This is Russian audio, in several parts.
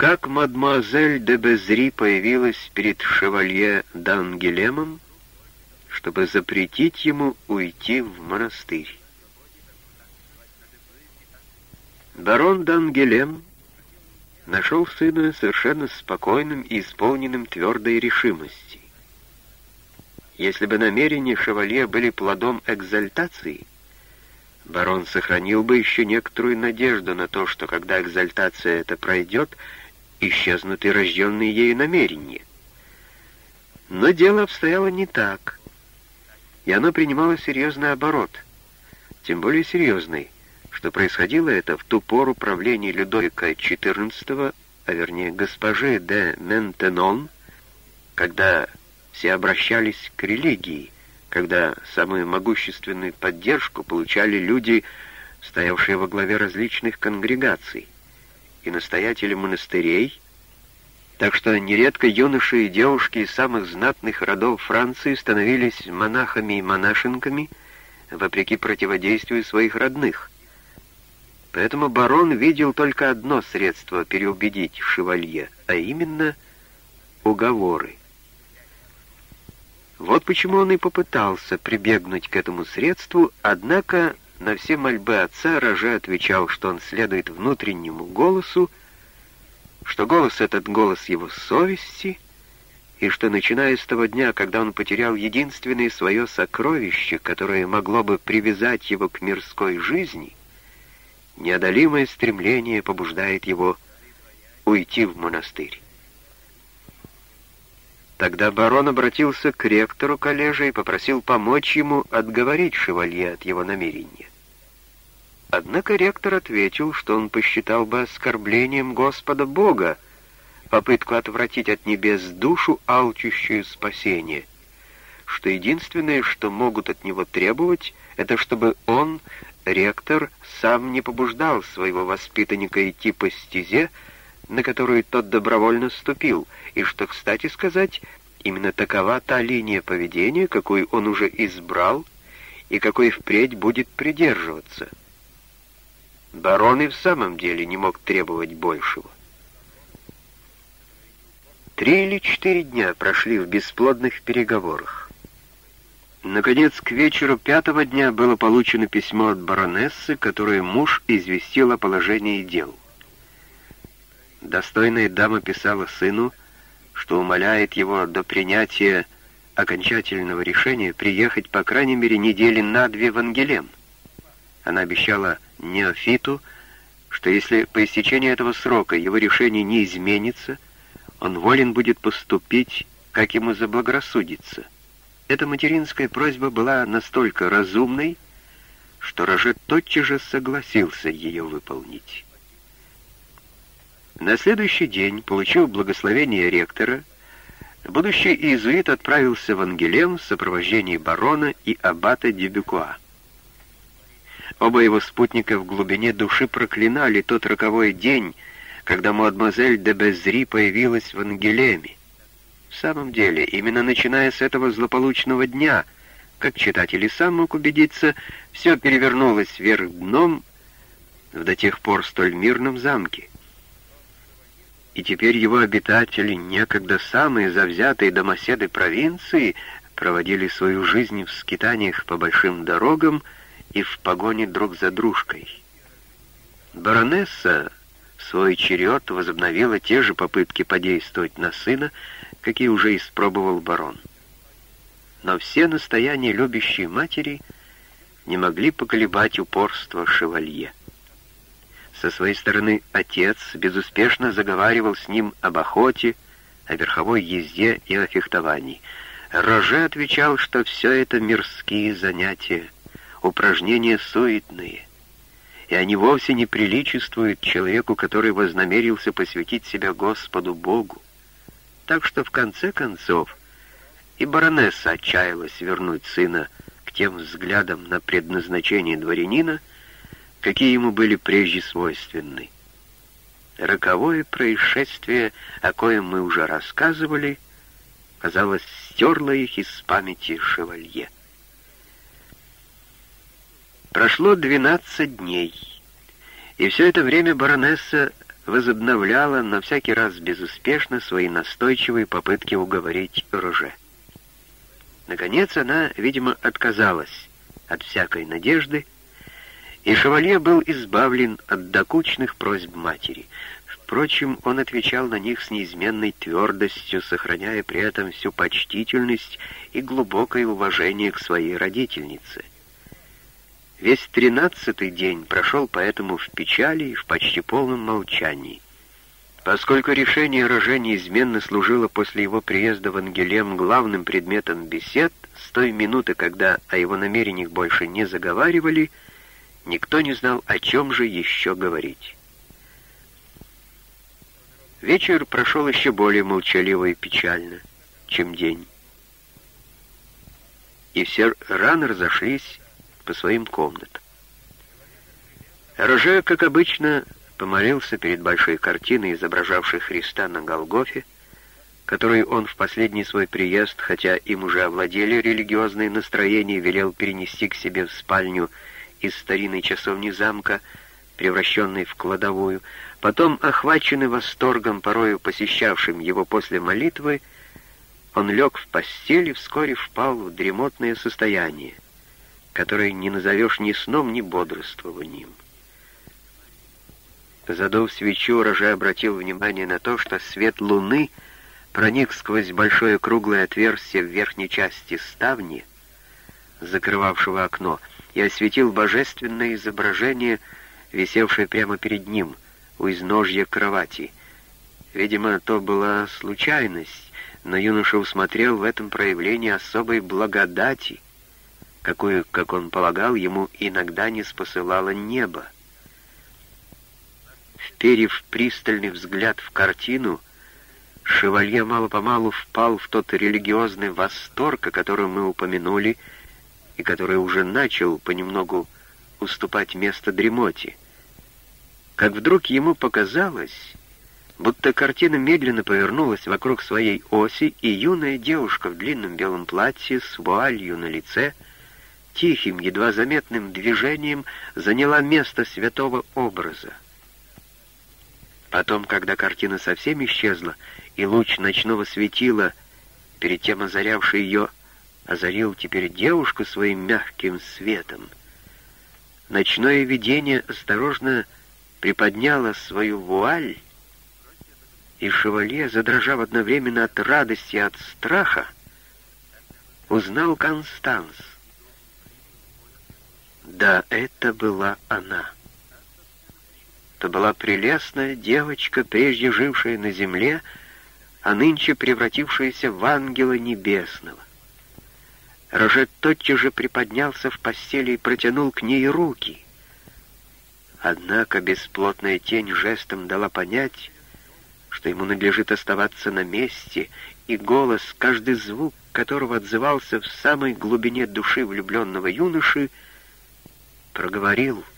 Как мадемуазель де Безри появилась перед шевалье Дангелемом, чтобы запретить ему уйти в монастырь. Барон Дангелем нашел сына совершенно спокойным и исполненным твердой решимости. Если бы намерения шевалье были плодом экзальтации, барон сохранил бы еще некоторую надежду на то, что когда экзальтация это пройдет, исчезнут и рожденные ею намерения. Но дело обстояло не так, и оно принимало серьезный оборот, тем более серьезный, что происходило это в ту пору правления Людовика XIV, а вернее госпожи де Ментенон, когда все обращались к религии, когда самую могущественную поддержку получали люди, стоявшие во главе различных конгрегаций и настоятели монастырей, так что нередко юноши и девушки из самых знатных родов Франции становились монахами и монашенками, вопреки противодействию своих родных. Поэтому барон видел только одно средство переубедить шевалье, а именно уговоры. Вот почему он и попытался прибегнуть к этому средству, однако на все мольбы отца Роже отвечал, что он следует внутреннему голосу, что голос этот голос его совести, и что, начиная с того дня, когда он потерял единственное свое сокровище, которое могло бы привязать его к мирской жизни, неодолимое стремление побуждает его уйти в монастырь. Тогда барон обратился к ректору коллежа и попросил помочь ему отговорить шевалье от его намерения. Однако ректор ответил, что он посчитал бы оскорблением Господа Бога попытку отвратить от небес душу, алчущую спасение, что единственное, что могут от него требовать, это чтобы он, ректор, сам не побуждал своего воспитанника идти по стезе, на которую тот добровольно ступил, и что, кстати сказать, именно такова та линия поведения, какую он уже избрал и какой впредь будет придерживаться. Барон и в самом деле не мог требовать большего. Три или четыре дня прошли в бесплодных переговорах. Наконец, к вечеру пятого дня было получено письмо от баронессы, которое муж известил о положении дел. Достойная дама писала сыну, что умоляет его до принятия окончательного решения приехать по крайней мере недели на две в Ангелем. Она обещала Неофиту, что если по истечении этого срока его решение не изменится, он волен будет поступить, как ему заблагорассудится. Эта материнская просьба была настолько разумной, что Роже тотчас же согласился ее выполнить. На следующий день, получив благословение ректора, будущий иезуит отправился в Ангелем в сопровождении барона и аббата Дюбюкуа. Оба его спутника в глубине души проклинали тот роковой день, когда мадемуазель де Безри появилась в Ангелеме. В самом деле, именно начиная с этого злополучного дня, как читатель и сам мог убедиться, все перевернулось вверх дном в до тех пор столь мирном замке и теперь его обитатели, некогда самые завзятые домоседы провинции, проводили свою жизнь в скитаниях по большим дорогам и в погоне друг за дружкой. Баронесса в свой черед возобновила те же попытки подействовать на сына, какие уже испробовал барон. Но все настояния любящей матери не могли поколебать упорство шевалье. Со своей стороны отец безуспешно заговаривал с ним об охоте, о верховой езде и о фехтовании. Роже отвечал, что все это мирские занятия, упражнения суетные, и они вовсе не приличествуют человеку, который вознамерился посвятить себя Господу Богу. Так что в конце концов и баронесса отчаялась вернуть сына к тем взглядам на предназначение дворянина, какие ему были прежде свойственны. Роковое происшествие, о коем мы уже рассказывали, казалось, стерло их из памяти шевалье. Прошло двенадцать дней, и все это время баронесса возобновляла, на всякий раз безуспешно, свои настойчивые попытки уговорить Роже. Наконец она, видимо, отказалась от всякой надежды, и шевалье был избавлен от докучных просьб матери. Впрочем, он отвечал на них с неизменной твердостью, сохраняя при этом всю почтительность и глубокое уважение к своей родительнице. Весь тринадцатый день прошел поэтому в печали и в почти полном молчании. Поскольку решение Роже неизменно служило после его приезда в Ангелем главным предметом бесед, с той минуты, когда о его намерениях больше не заговаривали, никто не знал, о чем же еще говорить. Вечер прошел еще более молчаливо и печально, чем день. И все рано разошлись по своим комнатам. Роже, как обычно, помолился перед большой картиной, изображавшей Христа на Голгофе, которую он в последний свой приезд, хотя им уже овладели религиозные настроения, велел перенести к себе в спальню из старинной часовни замка, превращенной в кладовую. Потом, охваченный восторгом, порою посещавшим его после молитвы, он лег в постель и вскоре впал в дремотное состояние, которое не назовешь ни сном, ни бодрствованием. Задув свечу, Роже обратил внимание на то, что свет луны проник сквозь большое круглое отверстие в верхней части ставни, закрывавшего окно, и осветил божественное изображение, висевшее прямо перед ним, у изножья кровати. Видимо, то была случайность, но юноша усмотрел в этом проявление особой благодати, какую, как он полагал, ему иногда не спосылало небо. Вперев пристальный взгляд в картину, шевалье мало-помалу впал в тот религиозный восторг, о котором мы упомянули, и который уже начал понемногу уступать место дремоте. Как вдруг ему показалось, будто картина медленно повернулась вокруг своей оси, и юная девушка в длинном белом платье с вуалью на лице тихим, едва заметным движением заняла место святого образа. Потом, когда картина совсем исчезла, и луч ночного светила, перед тем озарявший ее, озарил теперь девушку своим мягким светом, ночное видение осторожно приподняло свою вуаль, и шевалье, задрожав одновременно от радости и от страха, узнал Констанс. Да, это была она. Это была прелестная девочка, прежде жившая на земле, а нынче превратившаяся в ангела небесного. Рожет тотчас же приподнялся в постели и протянул к ней руки. Однако бесплотная тень жестом дала понять, что ему надлежит оставаться на месте, и голос, каждый звук которого отзывался в самой глубине души влюбленного юноши, проговорил —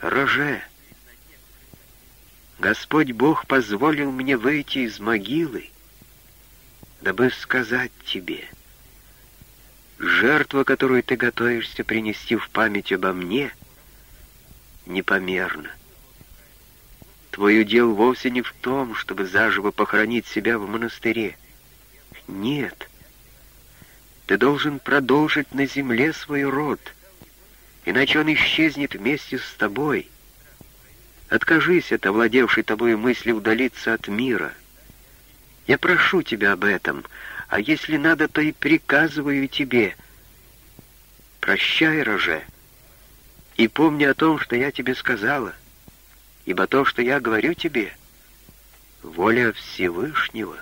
Роже, Господь Бог позволил мне выйти из могилы, дабы сказать тебе, жертва, которую ты готовишься принести в память обо мне, непомерна. Твой удел вовсе не в том, чтобы заживо похоронить себя в монастыре. Нет. Ты должен продолжить на земле свой род — иначе он исчезнет вместе с тобой. Откажись от овладевшей тобой мысли удалиться от мира. Я прошу тебя об этом, а если надо, то и приказываю тебе. Прощай, Роже, и помни о том, что я тебе сказала, ибо то, что я говорю тебе, воля Всевышнего.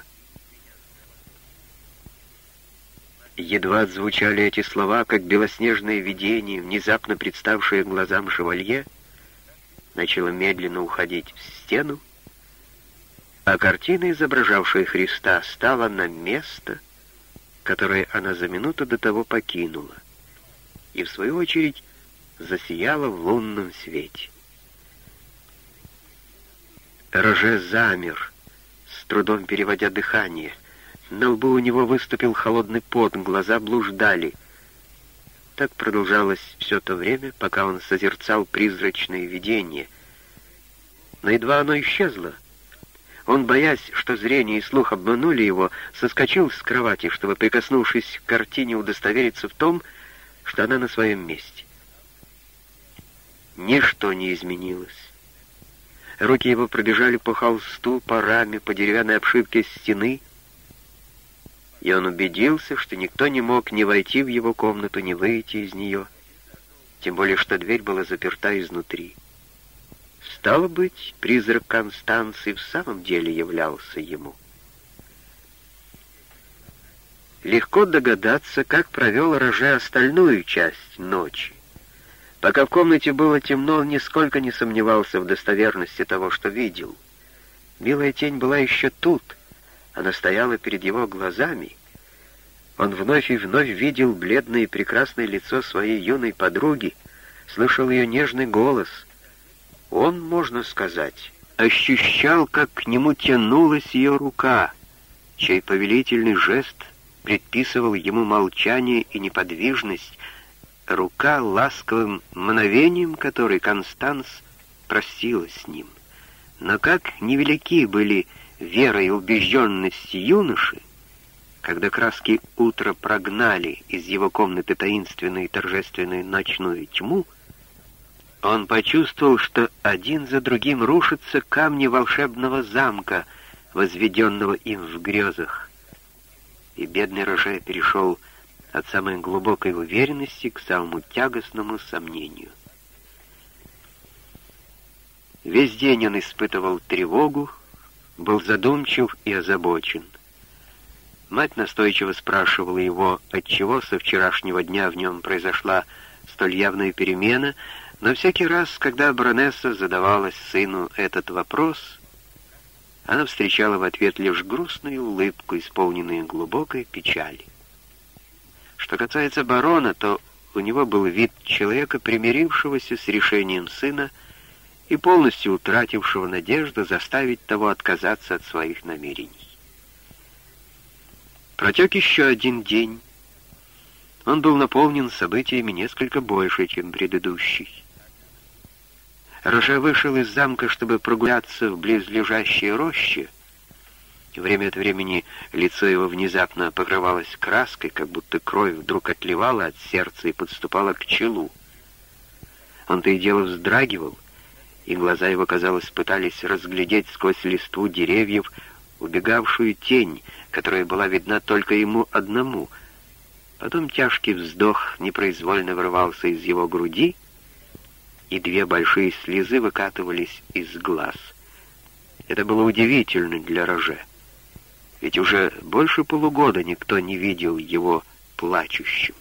Едва звучали эти слова, как белоснежное видение, внезапно представшее глазам шевалье, начало медленно уходить в стену, а картина, изображавшая Христа, стала на место, которое она за минуту до того покинула, и, в свою очередь, засияла в лунном свете. Роже замер, с трудом переводя дыхание — на лбу у него выступил холодный пот, глаза блуждали. Так продолжалось все то время, пока он созерцал призрачное видение. но едва оно исчезло, он, боясь, что зрение и слух обманули его, соскочил с кровати, чтобы, прикоснувшись к картине, удостовериться в том, что она на своем месте. Ничто не изменилось. Руки его пробежали по холсту, по раме, по деревянной обшивке стены, и он убедился, что никто не мог ни войти в его комнату, ни выйти из нее, тем более что дверь была заперта изнутри. Стало быть, призрак Констанции в самом деле являлся ему. Легко догадаться, как провел Роже остальную часть ночи. Пока в комнате было темно, он нисколько не сомневался в достоверности того, что видел. Милая тень была еще тут. Она стояла перед его глазами. Он вновь и вновь видел бледное и прекрасное лицо своей юной подруги, слышал ее нежный голос. Он, можно сказать, ощущал, как к нему тянулась ее рука, чей повелительный жест предписывал ему молчание и неподвижность, рука ласковым мгновением, которой Констанс простилась с ним. Но как невелики были вера и убежденность юноши, когда краски утра прогнали из его комнаты таинственную и торжественную ночную тьму, он почувствовал, что один за другим рушатся камни волшебного замка, возведенного им в грезах. И бедный Роже перешел от самой глубокой уверенности к самому тягостному сомнению. Весь день он испытывал тревогу, был задумчив и озабочен. Мать настойчиво спрашивала его, отчего со вчерашнего дня в нем произошла столь явная перемена, но всякий раз, когда баронесса задавалась сыну этот вопрос, она встречала в ответ лишь грустную улыбку, исполненную глубокой печали. Что касается барона, то у него был вид человека, примирившегося с решением сына и полностью утратившего надежду заставить того отказаться от своих намерений. Протек еще один день. Он был наполнен событиями несколько больше, чем предыдущий. Роже вышел из замка, чтобы прогуляться в близлежащей роще, Время от времени лицо его внезапно покрывалось краской, как будто кровь вдруг отливала от сердца и подступала к челу. Он то и дело вздрагивал, и глаза его, казалось, пытались разглядеть сквозь листву деревьев убегавшую тень, которая была видна только ему одному. Потом тяжкий вздох непроизвольно вырывался из его груди, и две большие слезы выкатывались из глаз. Это было удивительно для Роже ведь уже больше полугода никто не видел его плачущим.